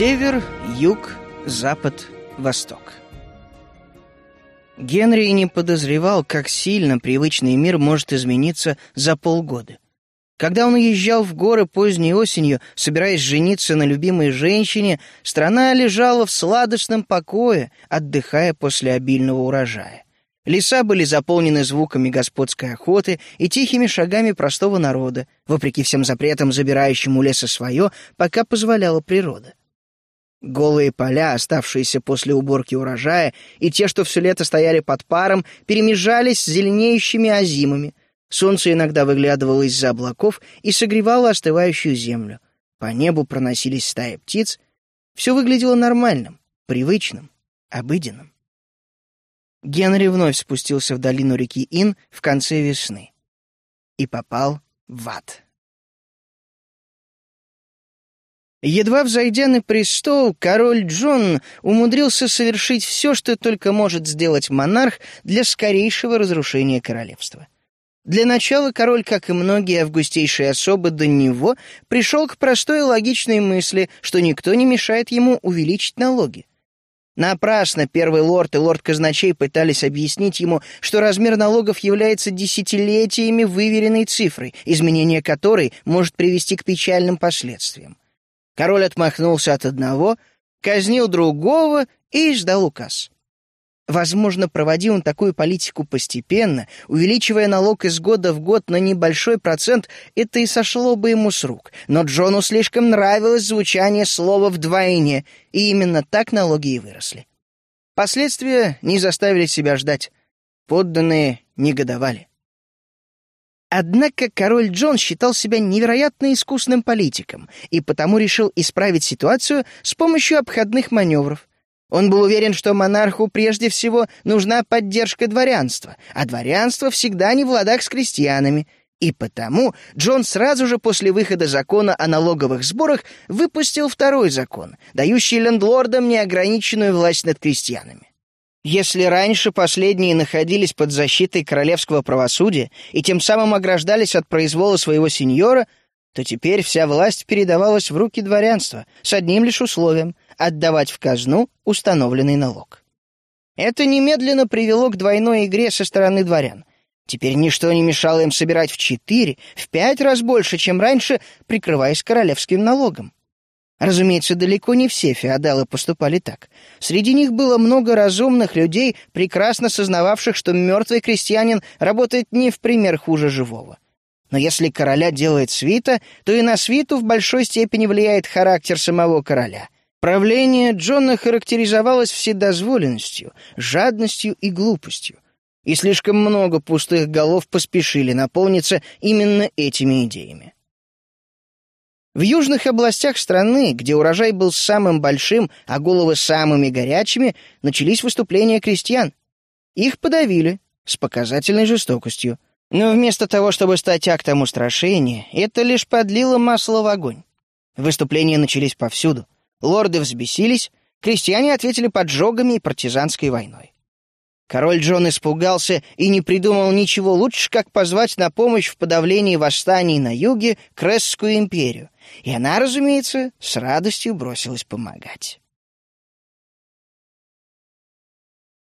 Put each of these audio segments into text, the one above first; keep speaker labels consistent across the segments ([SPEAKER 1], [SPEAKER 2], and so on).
[SPEAKER 1] Север, юг, запад, восток. Генри не подозревал, как сильно привычный мир может измениться за полгода. Когда он уезжал в горы поздней осенью, собираясь жениться на любимой женщине, страна лежала в сладостном покое, отдыхая после обильного урожая. Леса были заполнены звуками господской охоты и тихими шагами простого народа, вопреки всем запретам, забирающим у леса свое, пока позволяла природа. Голые поля, оставшиеся после уборки урожая, и те, что все лето стояли под паром, перемежались с зеленеющими озимами. Солнце иногда выглядывало из-за облаков и согревало остывающую землю. По небу проносились стаи птиц. Все выглядело нормальным, привычным, обыденным. Генри вновь спустился в долину реки Ин в конце весны и попал в ад. Едва взойдя на престол, король Джон умудрился совершить все, что только может сделать монарх для скорейшего разрушения королевства. Для начала король, как и многие августейшие особы до него, пришел к простой логичной мысли, что никто не мешает ему увеличить налоги. Напрасно первый лорд и лорд-казначей пытались объяснить ему, что размер налогов является десятилетиями выверенной цифрой, изменение которой может привести к печальным последствиям. Король отмахнулся от одного, казнил другого и ждал указ. Возможно, проводил он такую политику постепенно, увеличивая налог из года в год на небольшой процент, это и сошло бы ему с рук. Но Джону слишком нравилось звучание слова «вдвойне», и именно так налоги и выросли. Последствия не заставили себя ждать. Подданные негодовали. Однако король Джон считал себя невероятно искусным политиком и потому решил исправить ситуацию с помощью обходных маневров. Он был уверен, что монарху прежде всего нужна поддержка дворянства, а дворянство всегда не в ладах с крестьянами. И потому Джон сразу же после выхода закона о налоговых сборах выпустил второй закон, дающий лендлордам неограниченную власть над крестьянами. Если раньше последние находились под защитой королевского правосудия и тем самым ограждались от произвола своего сеньора, то теперь вся власть передавалась в руки дворянства с одним лишь условием — отдавать в казну установленный налог. Это немедленно привело к двойной игре со стороны дворян. Теперь ничто не мешало им собирать в четыре, в пять раз больше, чем раньше, прикрываясь королевским налогом. Разумеется, далеко не все феодалы поступали так. Среди них было много разумных людей, прекрасно сознававших, что мертвый крестьянин работает не в пример хуже живого. Но если короля делает свита, то и на свиту в большой степени влияет характер самого короля. Правление Джона характеризовалось вседозволенностью, жадностью и глупостью. И слишком много пустых голов поспешили наполниться именно этими идеями. В южных областях страны, где урожай был самым большим, а головы самыми горячими, начались выступления крестьян. Их подавили с показательной жестокостью. Но вместо того, чтобы стать актом устрашения, это лишь подлило масло в огонь. Выступления начались повсюду. Лорды взбесились, крестьяне ответили поджогами и партизанской войной. Король Джон испугался и не придумал ничего лучше, как позвать на помощь в подавлении восстаний на юге Кресскую империю, и она, разумеется, с радостью бросилась помогать.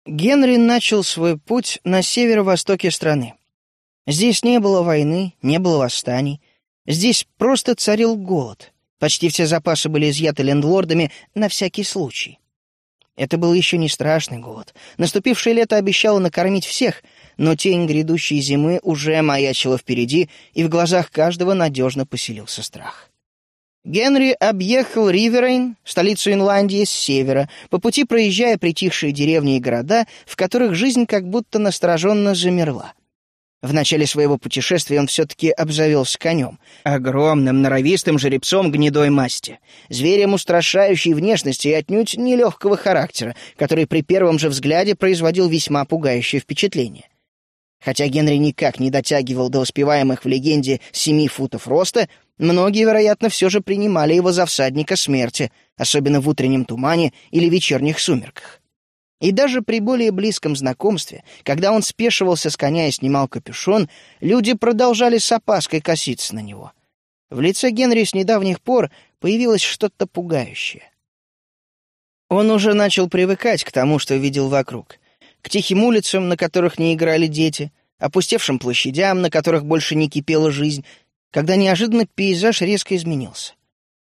[SPEAKER 1] Генри начал свой путь на северо-востоке страны. Здесь не было войны, не было восстаний. Здесь просто царил голод. Почти все запасы были изъяты лендлордами на всякий случай. Это был еще не страшный голод. Наступившее лето обещало накормить всех, но тень грядущей зимы уже маячила впереди, и в глазах каждого надежно поселился страх. Генри объехал Риверейн, столицу Инландии, с севера, по пути проезжая притихшие деревни и города, в которых жизнь как будто настороженно замерла. В начале своего путешествия он все-таки обзавелся конем. Огромным, норовистым жеребцом гнедой масти. Зверем устрашающей внешности и отнюдь нелегкого характера, который при первом же взгляде производил весьма пугающее впечатление. Хотя Генри никак не дотягивал до успеваемых в легенде семи футов роста, многие, вероятно, все же принимали его за всадника смерти, особенно в утреннем тумане или вечерних сумерках. И даже при более близком знакомстве, когда он спешивался с коня и снимал капюшон, люди продолжали с опаской коситься на него. В лице Генри с недавних пор появилось что-то пугающее. Он уже начал привыкать к тому, что видел вокруг. К тихим улицам, на которых не играли дети, опустевшим площадям, на которых больше не кипела жизнь, когда неожиданно пейзаж резко изменился.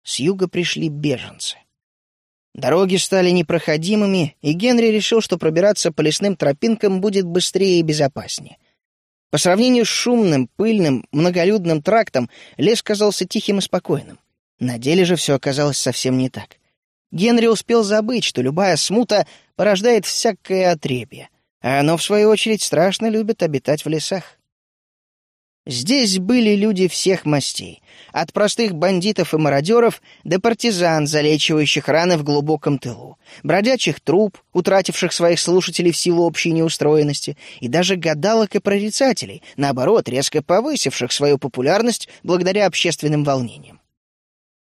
[SPEAKER 1] С юга пришли беженцы. Дороги стали непроходимыми, и Генри решил, что пробираться по лесным тропинкам будет быстрее и безопаснее. По сравнению с шумным, пыльным, многолюдным трактом, лес казался тихим и спокойным. На деле же все оказалось совсем не так. Генри успел забыть, что любая смута порождает всякое отребье, а оно, в свою очередь, страшно любит обитать в лесах. Здесь были люди всех мастей, от простых бандитов и мародеров до партизан, залечивающих раны в глубоком тылу, бродячих труп, утративших своих слушателей в силу общей неустроенности, и даже гадалок и прорицателей, наоборот, резко повысивших свою популярность благодаря общественным волнениям.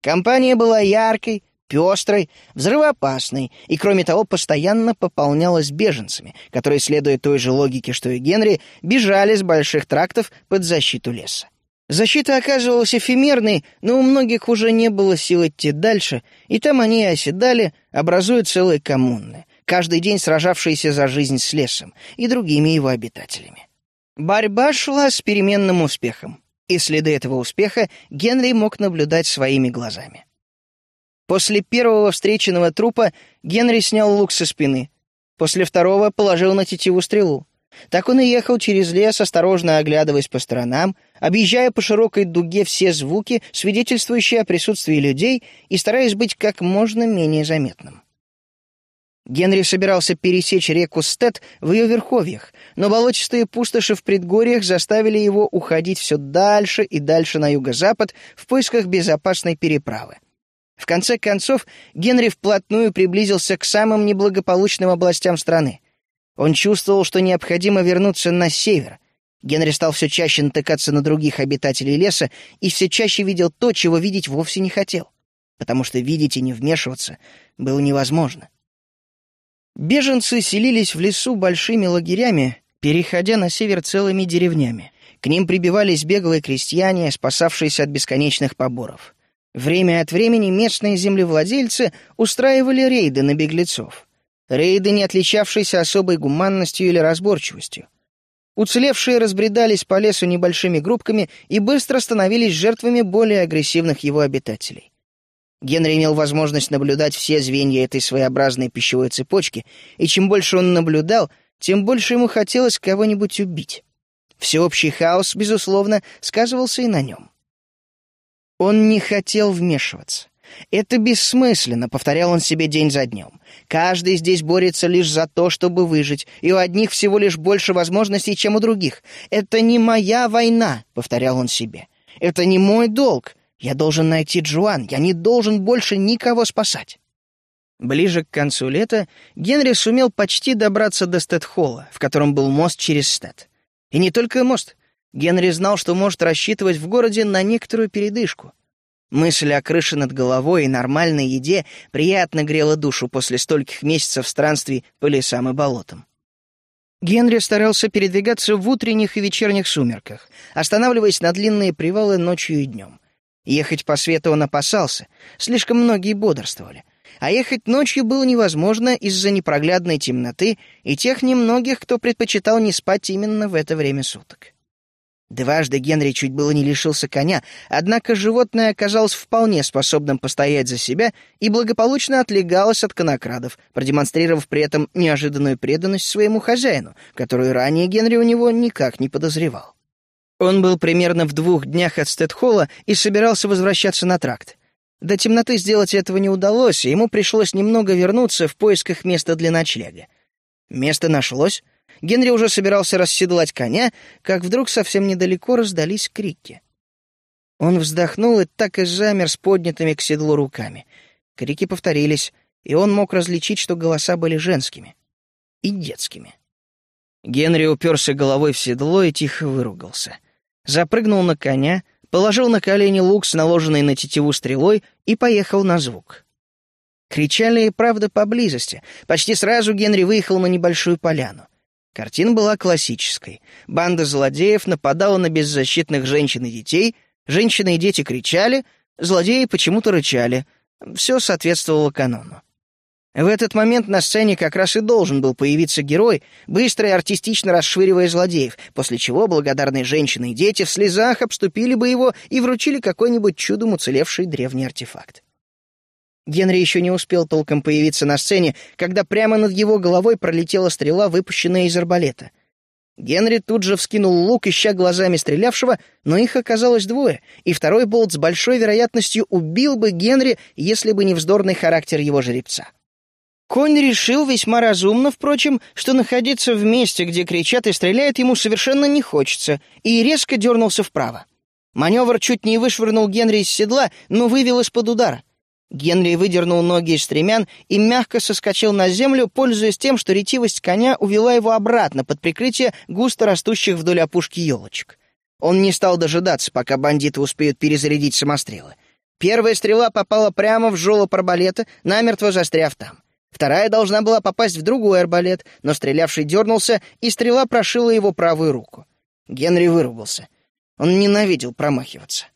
[SPEAKER 1] Компания была яркой, пестрой, взрывоопасной и, кроме того, постоянно пополнялась беженцами, которые, следуя той же логике, что и Генри, бежали с больших трактов под защиту леса. Защита оказывалась эфемерной, но у многих уже не было сил идти дальше, и там они оседали, образуя целые коммуны, каждый день сражавшиеся за жизнь с лесом и другими его обитателями. Борьба шла с переменным успехом, и следы этого успеха Генри мог наблюдать своими глазами. После первого встреченного трупа Генри снял лук со спины. После второго положил на тетиву стрелу. Так он и ехал через лес, осторожно оглядываясь по сторонам, объезжая по широкой дуге все звуки, свидетельствующие о присутствии людей, и стараясь быть как можно менее заметным. Генри собирался пересечь реку Стет в ее верховьях, но болотистые пустоши в предгорьях заставили его уходить все дальше и дальше на юго-запад в поисках безопасной переправы. В конце концов, Генри вплотную приблизился к самым неблагополучным областям страны. Он чувствовал, что необходимо вернуться на север. Генри стал все чаще натыкаться на других обитателей леса и все чаще видел то, чего видеть вовсе не хотел, потому что видеть и не вмешиваться было невозможно. Беженцы селились в лесу большими лагерями, переходя на север целыми деревнями. К ним прибивались беглые крестьяне, спасавшиеся от бесконечных поборов. Время от времени местные землевладельцы устраивали рейды на беглецов. Рейды, не отличавшиеся особой гуманностью или разборчивостью. Уцелевшие разбредались по лесу небольшими группками и быстро становились жертвами более агрессивных его обитателей. Генри имел возможность наблюдать все звенья этой своеобразной пищевой цепочки, и чем больше он наблюдал, тем больше ему хотелось кого-нибудь убить. Всеобщий хаос, безусловно, сказывался и на нем. Он не хотел вмешиваться. «Это бессмысленно», — повторял он себе день за днем. «Каждый здесь борется лишь за то, чтобы выжить, и у одних всего лишь больше возможностей, чем у других. Это не моя война», — повторял он себе. «Это не мой долг. Я должен найти Джоан, я не должен больше никого спасать». Ближе к концу лета Генри сумел почти добраться до Стэтхолла, в котором был мост через Стэт. И не только мост. Генри знал, что может рассчитывать в городе на некоторую передышку. Мысль о крыше над головой и нормальной еде приятно грела душу после стольких месяцев странствий по лесам и болотам. Генри старался передвигаться в утренних и вечерних сумерках, останавливаясь на длинные привалы ночью и днем. Ехать по свету он опасался, слишком многие бодрствовали. А ехать ночью было невозможно из-за непроглядной темноты и тех немногих, кто предпочитал не спать именно в это время суток. Дважды Генри чуть было не лишился коня, однако животное оказалось вполне способным постоять за себя и благополучно отлегалось от конокрадов, продемонстрировав при этом неожиданную преданность своему хозяину, которую ранее Генри у него никак не подозревал. Он был примерно в двух днях от Стэтхолла и собирался возвращаться на тракт. До темноты сделать этого не удалось, и ему пришлось немного вернуться в поисках места для ночлега. Место нашлось — Генри уже собирался расседлать коня, как вдруг совсем недалеко раздались крики. Он вздохнул и так и замер с поднятыми к седлу руками. Крики повторились, и он мог различить, что голоса были женскими и детскими. Генри уперся головой в седло и тихо выругался. Запрыгнул на коня, положил на колени лук с наложенной на тетиву стрелой и поехал на звук. Кричали и правда поблизости. Почти сразу Генри выехал на небольшую поляну. Картина была классической. Банда злодеев нападала на беззащитных женщин и детей, женщины и дети кричали, злодеи почему-то рычали. Все соответствовало канону. В этот момент на сцене как раз и должен был появиться герой, быстро и артистично расшвыривая злодеев, после чего благодарные женщины и дети в слезах обступили бы его и вручили какой-нибудь чудом уцелевший древний артефакт. Генри еще не успел толком появиться на сцене, когда прямо над его головой пролетела стрела, выпущенная из арбалета. Генри тут же вскинул лук, ища глазами стрелявшего, но их оказалось двое, и второй болт с большой вероятностью убил бы Генри, если бы не вздорный характер его жеребца. Конь решил весьма разумно, впрочем, что находиться в месте, где кричат и стреляют, ему совершенно не хочется, и резко дернулся вправо. Маневр чуть не вышвырнул Генри из седла, но вывел из-под удара. Генри выдернул ноги из стремян и мягко соскочил на землю, пользуясь тем, что ретивость коня увела его обратно под прикрытие густо растущих вдоль опушки елочек. Он не стал дожидаться, пока бандиты успеют перезарядить самострелы. Первая стрела попала прямо в жёлоб арбалета, намертво застряв там. Вторая должна была попасть в другой арбалет, но стрелявший дернулся, и стрела прошила его правую руку. Генри выругался. Он ненавидел промахиваться.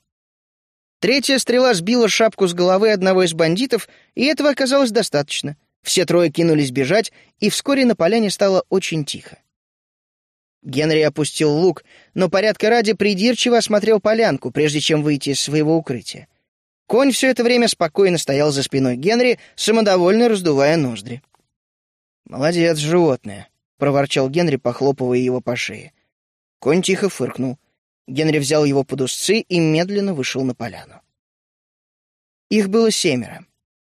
[SPEAKER 1] Третья стрела сбила шапку с головы одного из бандитов, и этого оказалось достаточно. Все трое кинулись бежать, и вскоре на поляне стало очень тихо. Генри опустил лук, но порядка ради придирчиво осмотрел полянку, прежде чем выйти из своего укрытия. Конь все это время спокойно стоял за спиной Генри, самодовольно раздувая ноздри. «Молодец, животное», — проворчал Генри, похлопывая его по шее. Конь тихо фыркнул. Генри взял его под узцы и медленно вышел на поляну. Их было семеро.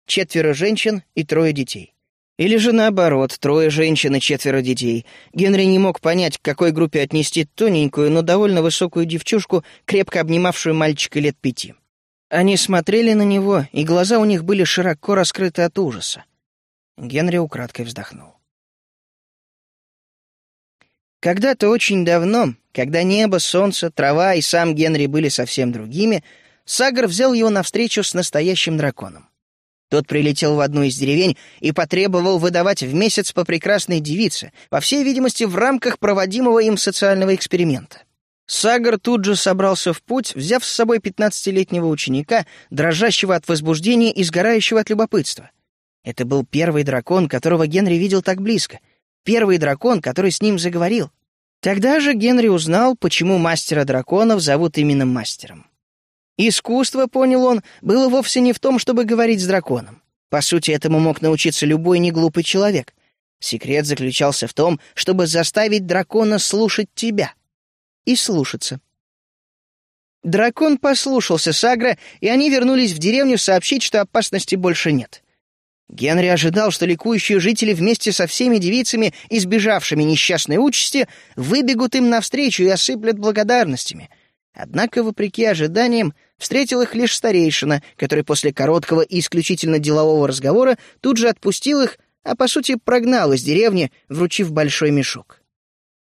[SPEAKER 1] Четверо женщин и трое детей. Или же наоборот, трое женщин и четверо детей. Генри не мог понять, к какой группе отнести тоненькую, но довольно высокую девчушку, крепко обнимавшую мальчика лет пяти. Они смотрели на него, и глаза у них были широко раскрыты от ужаса. Генри украдкой вздохнул. Когда-то очень давно, когда небо, солнце, трава и сам Генри были совсем другими, Сагар взял его навстречу с настоящим драконом. Тот прилетел в одну из деревень и потребовал выдавать в месяц по прекрасной девице, по всей видимости, в рамках проводимого им социального эксперимента. Сагар тут же собрался в путь, взяв с собой пятнадцатилетнего ученика, дрожащего от возбуждения и сгорающего от любопытства. Это был первый дракон, которого Генри видел так близко, первый дракон, который с ним заговорил. Тогда же Генри узнал, почему мастера драконов зовут именно мастером. Искусство, понял он, было вовсе не в том, чтобы говорить с драконом. По сути, этому мог научиться любой неглупый человек. Секрет заключался в том, чтобы заставить дракона слушать тебя и слушаться. Дракон послушался Сагра, и они вернулись в деревню сообщить, что опасности больше нет. Генри ожидал, что ликующие жители вместе со всеми девицами, избежавшими несчастной участи, выбегут им навстречу и осыплют благодарностями. Однако, вопреки ожиданиям, встретил их лишь старейшина, который после короткого и исключительно делового разговора тут же отпустил их, а по сути прогнал из деревни, вручив большой мешок.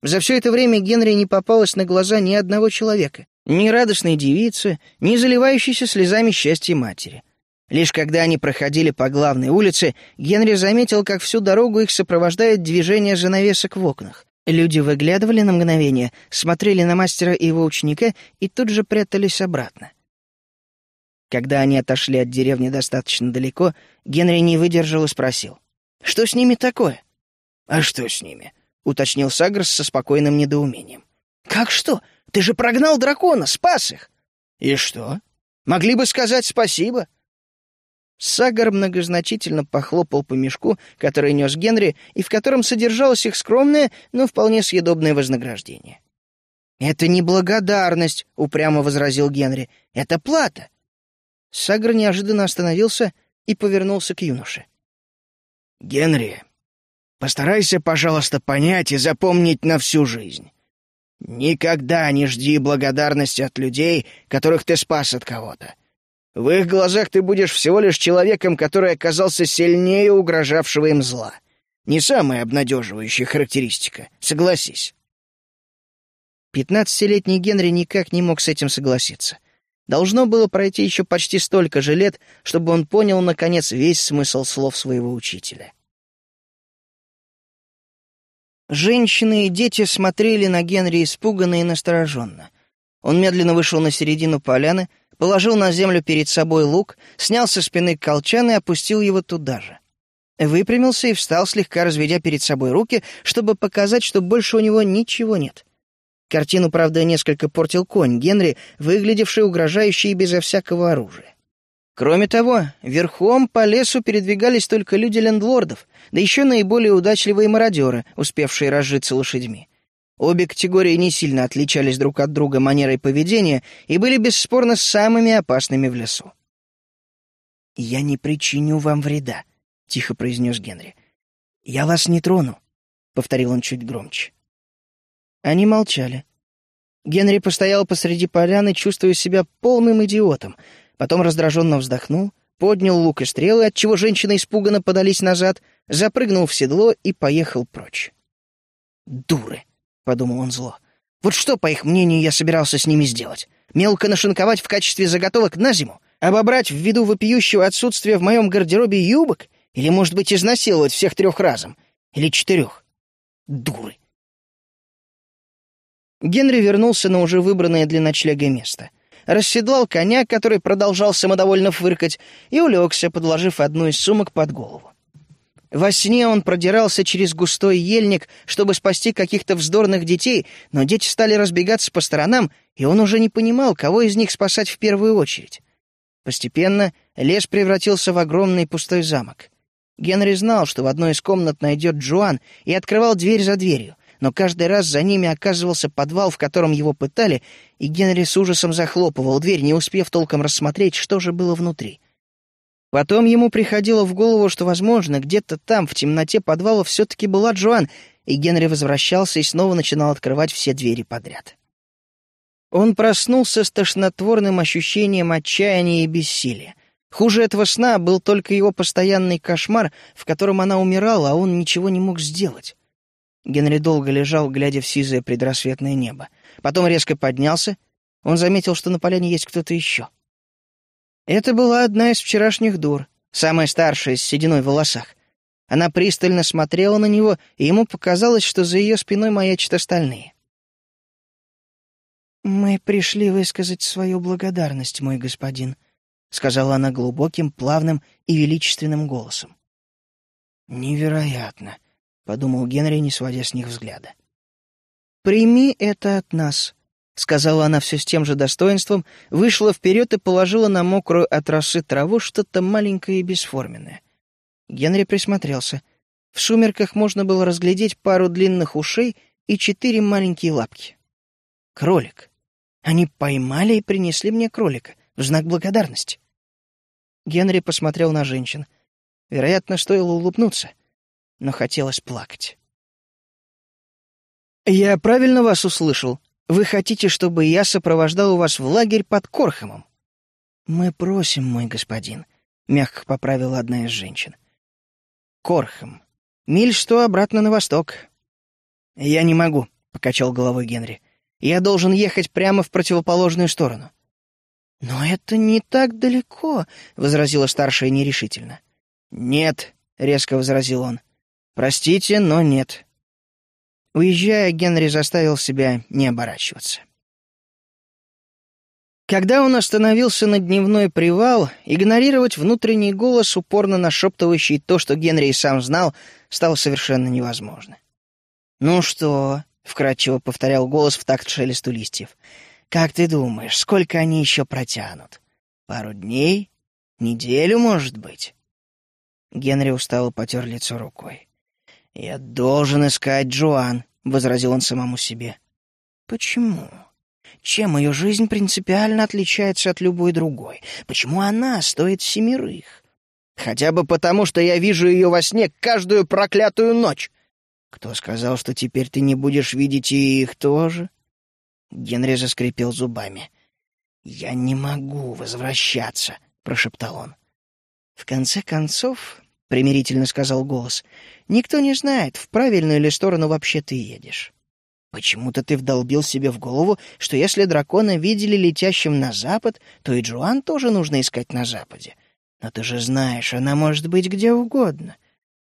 [SPEAKER 1] За все это время Генри не попалось на глаза ни одного человека, ни радостной девицы, ни заливающейся слезами счастья матери. Лишь когда они проходили по главной улице, Генри заметил, как всю дорогу их сопровождает движение занавесок в окнах. Люди выглядывали на мгновение, смотрели на мастера и его ученика и тут же прятались обратно. Когда они отошли от деревни достаточно далеко, Генри не выдержал и спросил. «Что с ними такое?» «А что с ними?» — уточнил Сагрс со спокойным недоумением. «Как что? Ты же прогнал дракона, спас их!» «И что? Могли бы сказать спасибо!» Сагар многозначительно похлопал по мешку, который нес Генри, и в котором содержалось их скромное, но вполне съедобное вознаграждение. «Это не благодарность», — упрямо возразил Генри. «Это плата». Сагар неожиданно остановился и повернулся к юноше. «Генри, Постарайся, пожалуйста, понять и запомнить на всю жизнь. Никогда не жди благодарности от людей, которых ты спас от кого-то. В их глазах ты будешь всего лишь человеком, который оказался сильнее угрожавшего им зла. Не самая обнадеживающая характеристика, согласись. Пятнадцатилетний Генри никак не мог с этим согласиться. Должно было пройти еще почти столько же лет, чтобы он понял, наконец, весь смысл слов своего учителя. Женщины и дети смотрели на Генри испуганно и настороженно. Он медленно вышел на середину поляны, положил на землю перед собой лук, снял со спины колчан и опустил его туда же. Выпрямился и встал, слегка разведя перед собой руки, чтобы показать, что больше у него ничего нет. Картину, правда, несколько портил конь Генри, выглядевший угрожающе и безо всякого оружия. Кроме того, верхом по лесу передвигались только люди лендлордов, да еще наиболее удачливые мародеры, успевшие разжиться лошадьми. Обе категории не сильно отличались друг от друга манерой поведения и были бесспорно самыми опасными в лесу. «Я не причиню вам вреда», — тихо произнес Генри. «Я вас не трону», — повторил он чуть громче. Они молчали. Генри постоял посреди поляны, чувствуя себя полным идиотом, потом раздраженно вздохнул, поднял лук и стрелы, отчего женщины испуганно подались назад, запрыгнул в седло и поехал прочь. «Дуры!» — подумал он зло. «Вот что, по их мнению, я собирался с ними сделать? Мелко нашинковать в качестве заготовок на зиму? Обобрать ввиду вопиющего отсутствия в моем гардеробе юбок? Или, может быть, изнасиловать всех трех разом? Или четырех? Дуры!» Генри вернулся на уже выбранное для ночлега место. Расседлал коня, который продолжал самодовольно фыркать, и улегся, подложив одну из сумок под голову. Во сне он продирался через густой ельник, чтобы спасти каких-то вздорных детей, но дети стали разбегаться по сторонам, и он уже не понимал, кого из них спасать в первую очередь. Постепенно лес превратился в огромный пустой замок. Генри знал, что в одной из комнат найдет Джоан, и открывал дверь за дверью но каждый раз за ними оказывался подвал, в котором его пытали, и Генри с ужасом захлопывал дверь, не успев толком рассмотреть, что же было внутри. Потом ему приходило в голову, что, возможно, где-то там, в темноте подвала, все-таки была Джоан, и Генри возвращался и снова начинал открывать все двери подряд. Он проснулся с тошнотворным ощущением отчаяния и бессилия. Хуже этого сна был только его постоянный кошмар, в котором она умирала, а он ничего не мог сделать. Генри долго лежал, глядя в сизое предрассветное небо. Потом резко поднялся. Он заметил, что на поляне есть кто-то еще. Это была одна из вчерашних дур, самая старшая, с сединой в волосах. Она пристально смотрела на него, и ему показалось, что за ее спиной маячат остальные. «Мы пришли высказать свою благодарность, мой господин», — сказала она глубоким, плавным и величественным голосом. «Невероятно», — подумал Генри, не сводя с них взгляда. «Прими это от нас», — сказала она все с тем же достоинством, вышла вперед и положила на мокрую от росы траву что-то маленькое и бесформенное. Генри присмотрелся. В сумерках можно было разглядеть пару длинных ушей и четыре маленькие лапки. Кролик. Они поймали и принесли мне кролика в знак благодарности. Генри посмотрел на женщин. Вероятно, стоило улыбнуться но хотелось плакать. «Я правильно вас услышал? Вы хотите, чтобы я сопровождал вас в лагерь под Корхамом?» «Мы просим, мой господин», — мягко поправила одна из женщин. «Корхам. Миль сто обратно на восток». «Я не могу», — покачал головой Генри. «Я должен ехать прямо в противоположную сторону». «Но это не так далеко», — возразила старшая нерешительно. «Нет», — резко возразил он. Простите, но нет. Уезжая, Генри заставил себя не оборачиваться. Когда он остановился на дневной привал, игнорировать внутренний голос, упорно нашептывающий то, что Генри и сам знал, стало совершенно невозможно. «Ну что?» — вкратчиво повторял голос в такт шелесту листьев. «Как ты думаешь, сколько они еще протянут? Пару дней? Неделю, может быть?» Генри устало потер лицо рукой. «Я должен искать Джоан», — возразил он самому себе. «Почему? Чем ее жизнь принципиально отличается от любой другой? Почему она стоит семерых? Хотя бы потому, что я вижу ее во сне каждую проклятую ночь. Кто сказал, что теперь ты не будешь видеть и их тоже?» Генри заскрипел зубами. «Я не могу возвращаться», — прошептал он. В конце концов, примирительно сказал голос. «Никто не знает, в правильную ли сторону вообще ты едешь. Почему-то ты вдолбил себе в голову, что если дракона видели летящим на запад, то и Джоан тоже нужно искать на западе. Но ты же знаешь, она может быть где угодно.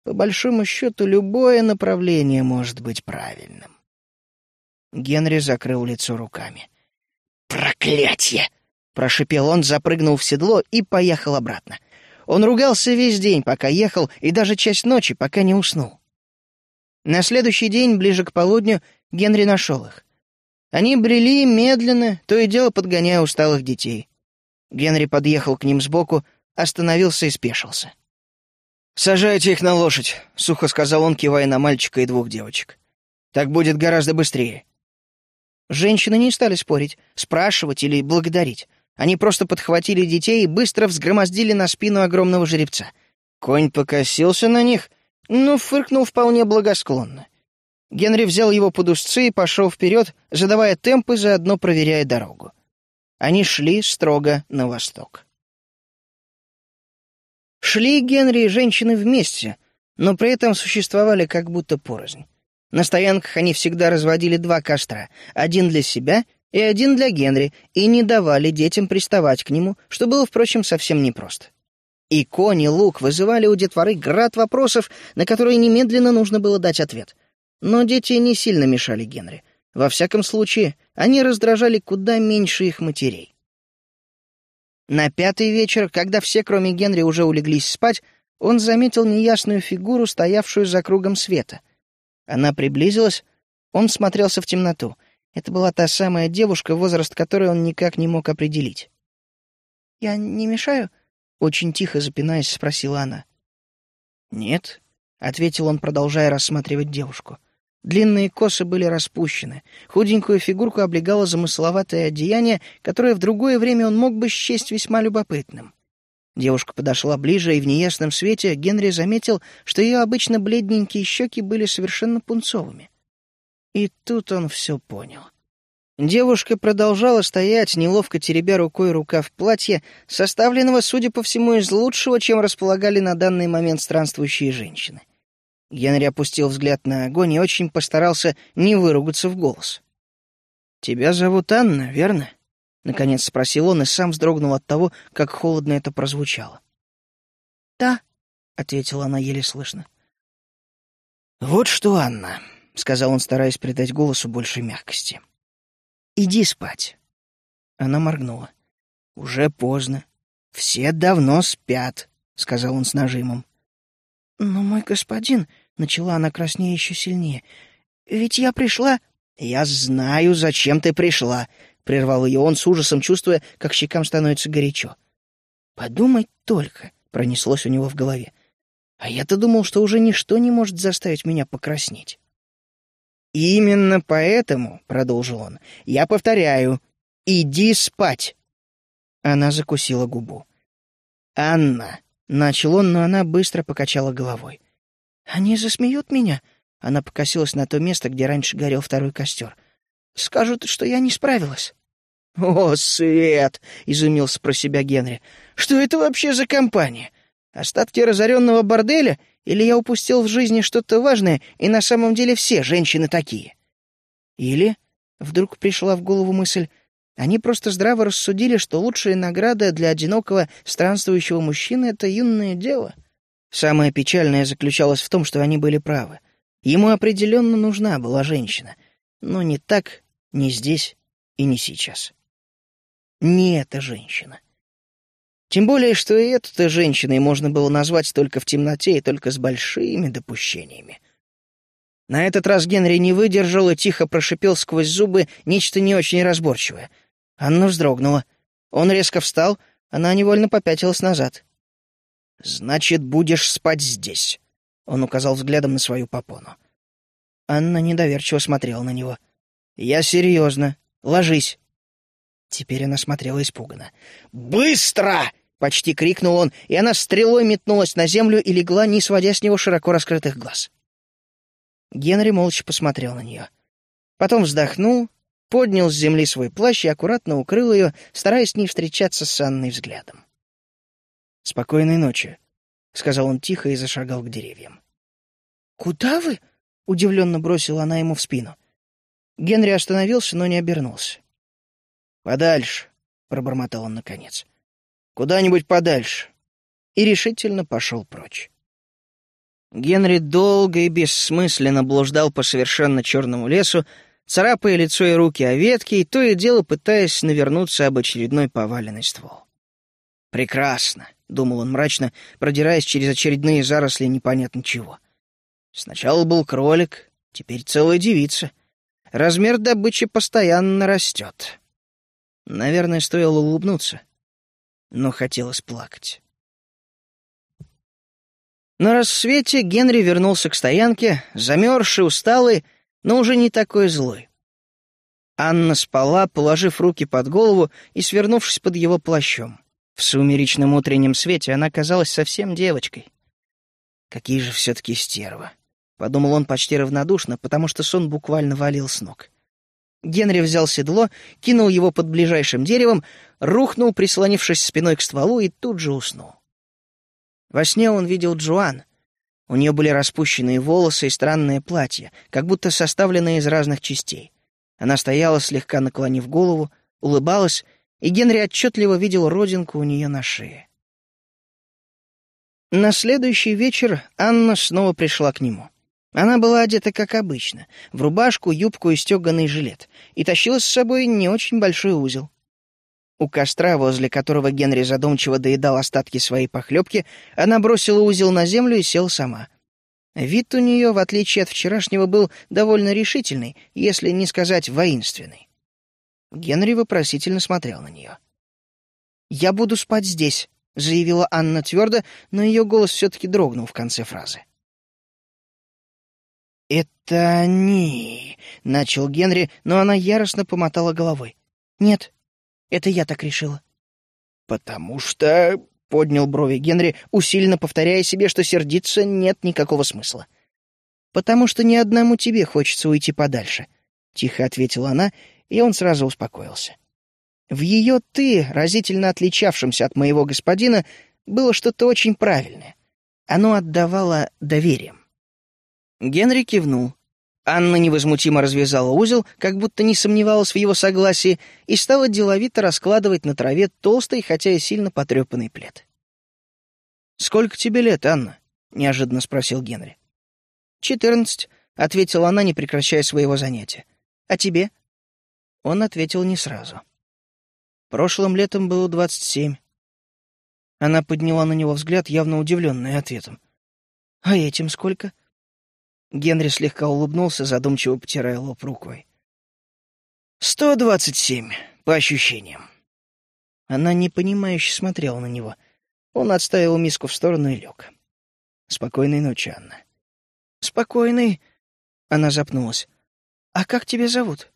[SPEAKER 1] По большому счету, любое направление может быть правильным». Генри закрыл лицо руками. «Проклятье!» — прошипел он, запрыгнул в седло и поехал обратно. Он ругался весь день, пока ехал, и даже часть ночи, пока не уснул. На следующий день, ближе к полудню, Генри нашел их. Они брели медленно, то и дело подгоняя усталых детей. Генри подъехал к ним сбоку, остановился и спешился. «Сажайте их на лошадь», — сухо сказал он, кивая на мальчика и двух девочек. «Так будет гораздо быстрее». Женщины не стали спорить, спрашивать или благодарить. Они просто подхватили детей и быстро взгромоздили на спину огромного жеребца. Конь покосился на них, но фыркнул вполне благосклонно. Генри взял его под узцы и пошел вперед, задавая темпы, заодно проверяя дорогу. Они шли строго на восток. Шли Генри и женщины вместе, но при этом существовали как будто порознь. На стоянках они всегда разводили два костра, один для себя и один для Генри, и не давали детям приставать к нему, что было, впрочем, совсем непросто. И конь, и лук вызывали у детворы град вопросов, на которые немедленно нужно было дать ответ. Но дети не сильно мешали Генри. Во всяком случае, они раздражали куда меньше их матерей. На пятый вечер, когда все, кроме Генри, уже улеглись спать, он заметил неясную фигуру, стоявшую за кругом света. Она приблизилась, он смотрелся в темноту — это была та самая девушка, возраст которой он никак не мог определить. «Я не мешаю?» — очень тихо запинаясь, спросила она. «Нет», — ответил он, продолжая рассматривать девушку. Длинные косы были распущены, худенькую фигурку облегало замысловатое одеяние, которое в другое время он мог бы счесть весьма любопытным. Девушка подошла ближе, и в неясном свете Генри заметил, что ее обычно бледненькие щеки были совершенно пунцовыми. И тут он все понял. Девушка продолжала стоять, неловко теребя рукой рукав платья, составленного, судя по всему, из лучшего, чем располагали на данный момент странствующие женщины. Генри опустил взгляд на огонь и очень постарался не выругаться в голос. «Тебя зовут Анна, верно?» — наконец спросил он и сам вздрогнул от того, как холодно это прозвучало. «Да», — ответила она еле слышно. «Вот что, Анна», — сказал он, стараясь придать голосу больше мягкости. «Иди спать». Она моргнула. «Уже поздно. Все давно спят», — сказал он с нажимом. «Но мой господин...» — начала она краснее еще сильнее. «Ведь я пришла...» «Я знаю, зачем ты пришла», — прервал ее он с ужасом, чувствуя, как щекам становится горячо. «Подумать только», — пронеслось у него в голове. «А я-то думал, что уже ничто не может заставить меня покраснеть». «Именно поэтому», — продолжил он, — «я повторяю, иди спать». Она закусила губу. «Анна», — начал он, но она быстро покачала головой. «Они засмеют меня?» Она покосилась на то место, где раньше горел второй костер. «Скажут, что я не справилась». «О, Свет!» — изумился про себя Генри. «Что это вообще за компания? Остатки разоренного борделя или я упустил в жизни что-то важное, и на самом деле все женщины такие? Или, вдруг пришла в голову мысль, они просто здраво рассудили, что лучшая награда для одинокого странствующего мужчины — это юное дело. Самое печальное заключалось в том, что они были правы. Ему определенно нужна была женщина, но не так, не здесь и не сейчас. Не эта женщина. Тем более, что и эту-то женщиной можно было назвать только в темноте и только с большими допущениями. На этот раз Генри не выдержал и тихо прошипел сквозь зубы нечто не очень разборчивое. Анна вздрогнула. Он резко встал, она невольно попятилась назад. «Значит, будешь спать здесь», — он указал взглядом на свою попону. Анна недоверчиво смотрела на него. «Я серьезно. Ложись». Теперь она смотрела испуганно. «Быстро!» — почти крикнул он, и она стрелой метнулась на землю и легла, не сводя с него широко раскрытых глаз. Генри молча посмотрел на нее. Потом вздохнул, поднял с земли свой плащ и аккуратно укрыл ее, стараясь не встречаться с Анной взглядом. «Спокойной ночи», — сказал он тихо и зашагал к деревьям. «Куда вы?» — удивленно бросила она ему в спину. Генри остановился, но не обернулся. «Подальше», — пробормотал он наконец. «Куда-нибудь подальше». И решительно пошел прочь. Генри долго и бессмысленно блуждал по совершенно черному лесу, царапая лицо и руки о ветки и то и дело пытаясь навернуться об очередной поваленный ствол. «Прекрасно», — думал он мрачно, продираясь через очередные заросли непонятно чего. Сначала был кролик, теперь целая девица. Размер добычи постоянно растет. Наверное, стоило улыбнуться, но хотелось плакать. На рассвете Генри вернулся к стоянке, замерзший, усталый, но уже не такой злой. Анна спала, положив руки под голову и свернувшись под его плащом. В сумеречном утреннем свете она казалась совсем девочкой. Какие же все-таки стерва. Подумал он почти равнодушно, потому что сон буквально валил с ног. Генри взял седло, кинул его под ближайшим деревом, рухнул, прислонившись спиной к стволу, и тут же уснул. Во сне он видел Джоан. У нее были распущенные волосы и странное платье, как будто составленное из разных частей. Она стояла, слегка наклонив голову, улыбалась и Генри отчетливо видел родинку у нее на шее. На следующий вечер Анна снова пришла к нему. Она была одета как обычно, в рубашку, юбку и стеганый жилет, и тащила с собой не очень большой узел. У костра, возле которого Генри задумчиво доедал остатки своей похлебки, она бросила узел на землю и села сама. Вид у нее, в отличие от вчерашнего, был довольно решительный, если не сказать воинственный. Генри вопросительно смотрел на нее. «Я буду спать здесь», — заявила Анна твердо, но ее голос все-таки дрогнул в конце фразы. «Это они», — начал Генри, но она яростно помотала головой. «Нет, это я так решила». «Потому что...» — поднял брови Генри, усиленно повторяя себе, что сердиться нет никакого смысла. «Потому что ни одному тебе хочется уйти подальше», — тихо ответила она и он сразу успокоился. В ее «ты», разительно отличавшемся от моего господина, было что-то очень правильное. Оно отдавало доверием. Генри кивнул. Анна невозмутимо развязала узел, как будто не сомневалась в его согласии, и стала деловито раскладывать на траве толстый, хотя и сильно потрепанный плед. «Сколько тебе лет, Анна?» — неожиданно спросил Генри. «Четырнадцать», — ответила она, не прекращая своего занятия. «А тебе?» Он ответил не сразу. Прошлым летом было двадцать семь. Она подняла на него взгляд, явно удивленный ответом. «А этим сколько?» Генри слегка улыбнулся, задумчиво потирая лоб рукой. «Сто двадцать семь, по ощущениям». Она непонимающе смотрела на него. Он отставил миску в сторону и лег. «Спокойной ночи, Анна». «Спокойной...» Она запнулась. «А как тебя зовут?»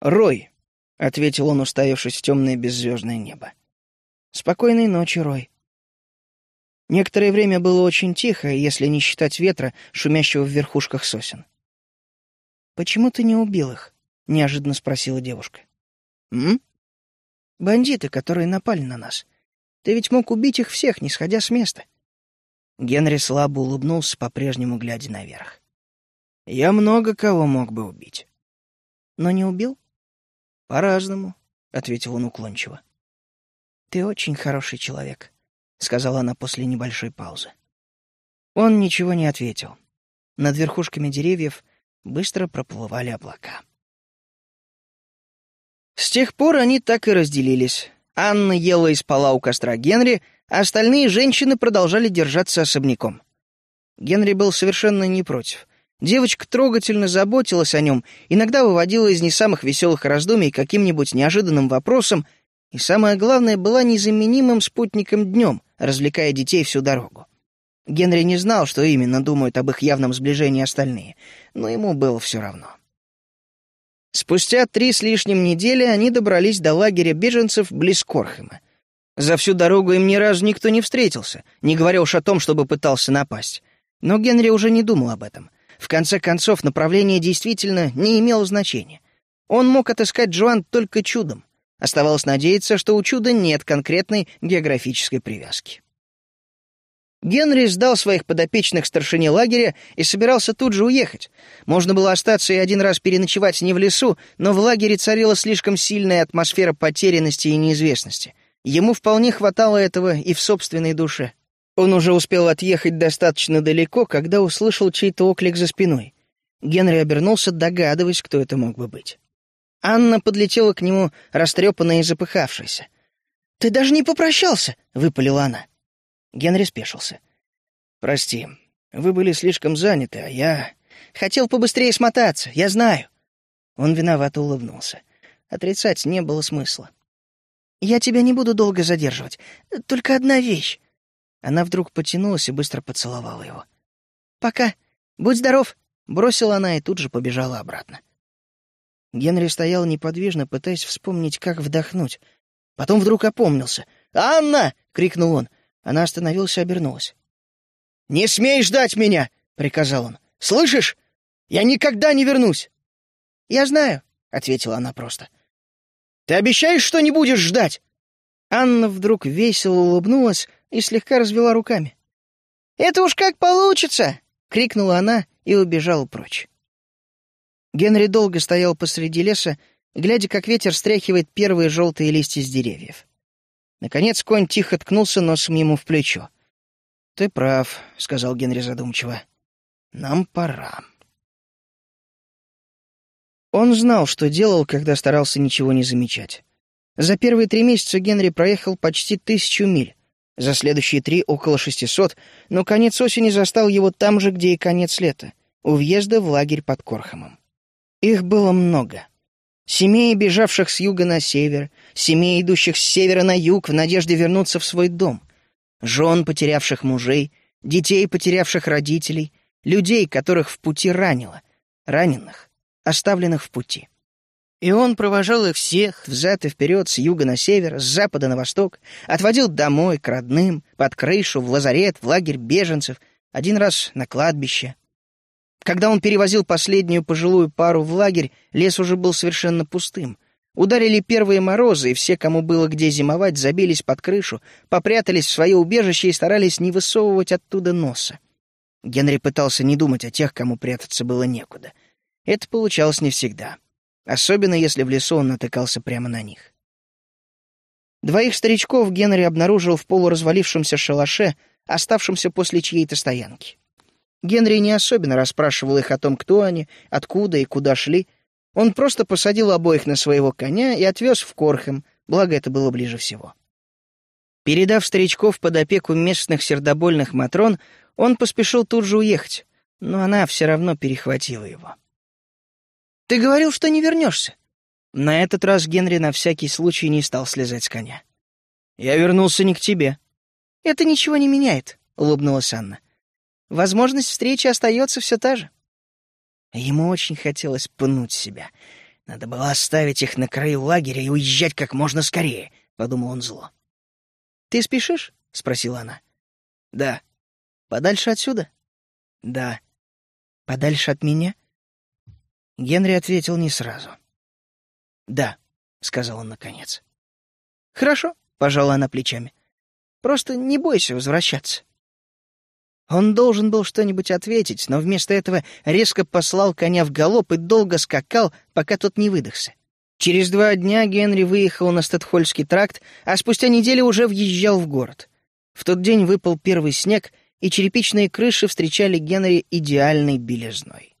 [SPEAKER 1] «Рой», — ответил он, уставившись в темное беззвездное небо. «Спокойной ночи, Рой». Некоторое время было очень тихо, если не считать ветра, шумящего в верхушках сосен. «Почему ты не убил их?» — неожиданно спросила девушка. «М?» «Бандиты, которые напали на нас. Ты ведь мог убить их всех, не сходя с места». Генри слабо улыбнулся, по-прежнему глядя наверх. «Я много кого мог бы убить». «Но не убил?» «По-разному», — ответил он уклончиво. «Ты очень хороший человек», — сказала она после небольшой паузы. Он ничего не ответил. Над верхушками деревьев быстро проплывали облака. С тех пор они так и разделились. Анна ела и спала у костра Генри, а остальные женщины продолжали держаться особняком. Генри был совершенно не против. Девочка трогательно заботилась о нем, иногда выводила из не самых веселых раздумий каким-нибудь неожиданным вопросом, и самое главное, была незаменимым спутником днем, развлекая детей всю дорогу. Генри не знал, что именно думают об их явном сближении остальные, но ему было все равно. Спустя три с лишним недели они добрались до лагеря беженцев близ Корхема. За всю дорогу им ни разу никто не встретился, не говоря уж о том, чтобы пытался напасть. Но Генри уже не думал об этом — в конце концов, направление действительно не имело значения. Он мог отыскать Джоан только чудом. Оставалось надеяться, что у чуда нет конкретной географической привязки. Генри сдал своих подопечных старшине лагеря и собирался тут же уехать. Можно было остаться и один раз переночевать не в лесу, но в лагере царила слишком сильная атмосфера потерянности и неизвестности. Ему вполне хватало этого и в собственной душе. Он уже успел отъехать достаточно далеко, когда услышал чей-то оклик за спиной. Генри обернулся, догадываясь, кто это мог бы быть. Анна подлетела к нему, растрепанная и запыхавшаяся. «Ты даже не попрощался!» — выпалила она. Генри спешился. «Прости, вы были слишком заняты, а я...» «Хотел побыстрее смотаться, я знаю». Он виновато улыбнулся. Отрицать не было смысла. «Я тебя не буду долго задерживать. Только одна вещь». Она вдруг потянулась и быстро поцеловала его. «Пока. Будь здоров!» — бросила она и тут же побежала обратно. Генри стоял неподвижно, пытаясь вспомнить, как вдохнуть. Потом вдруг опомнился. «Анна!» — крикнул он. Она остановилась и обернулась. «Не смей ждать меня!» — приказал он. «Слышишь? Я никогда не вернусь!» «Я знаю», — ответила она просто. «Ты обещаешь, что не будешь ждать?» Анна вдруг весело улыбнулась и слегка развела руками. «Это уж как получится!» — крикнула она и убежала прочь. Генри долго стоял посреди леса, глядя, как ветер стряхивает первые желтые листья с деревьев. Наконец конь тихо ткнулся носом ему в плечо. «Ты прав», — сказал Генри задумчиво. «Нам пора». Он знал, что делал, когда старался ничего не замечать. За первые три месяца Генри проехал почти тысячу миль, за следующие три — около шестисот, но конец осени застал его там же, где и конец лета, у въезда в лагерь под Корхамом. Их было много. Семей, бежавших с юга на север, семей, идущих с севера на юг в надежде вернуться в свой дом, жен, потерявших мужей, детей, потерявших родителей, людей, которых в пути ранило, раненых, оставленных в пути. И он провожал их всех взад и вперед, с юга на север, с запада на восток, отводил домой, к родным, под крышу, в лазарет, в лагерь беженцев, один раз на кладбище. Когда он перевозил последнюю пожилую пару в лагерь, лес уже был совершенно пустым. Ударили первые морозы, и все, кому было где зимовать, забились под крышу, попрятались в свое убежище и старались не высовывать оттуда носа. Генри пытался не думать о тех, кому прятаться было некуда. Это получалось не всегда особенно если в лесу он натыкался прямо на них. Двоих старичков Генри обнаружил в полуразвалившемся шалаше, оставшемся после чьей-то стоянки. Генри не особенно расспрашивал их о том, кто они, откуда и куда шли. Он просто посадил обоих на своего коня и отвез в Корхем, благо это было ближе всего. Передав старичков под опеку местных сердобольных матрон, он поспешил тут же уехать, но она все равно перехватила его. Ты говорил, что не вернешься. На этот раз Генри на всякий случай не стал слезать с коня. Я вернулся не к тебе. Это ничего не меняет, улыбнулась Анна. Возможность встречи остается все та же. Ему очень хотелось пнуть себя. Надо было оставить их на краю лагеря и уезжать как можно скорее, подумал он зло. Ты спешишь? спросила она. Да. Подальше отсюда? Да. Подальше от меня? Генри ответил не сразу. «Да», — сказал он наконец. «Хорошо», — пожала она плечами. «Просто не бойся возвращаться». Он должен был что-нибудь ответить, но вместо этого резко послал коня в галоп и долго скакал, пока тот не выдохся. Через два дня Генри выехал на Статхольский тракт, а спустя неделю уже въезжал в город. В тот день выпал первый снег, и черепичные крыши встречали Генри идеальной белизной.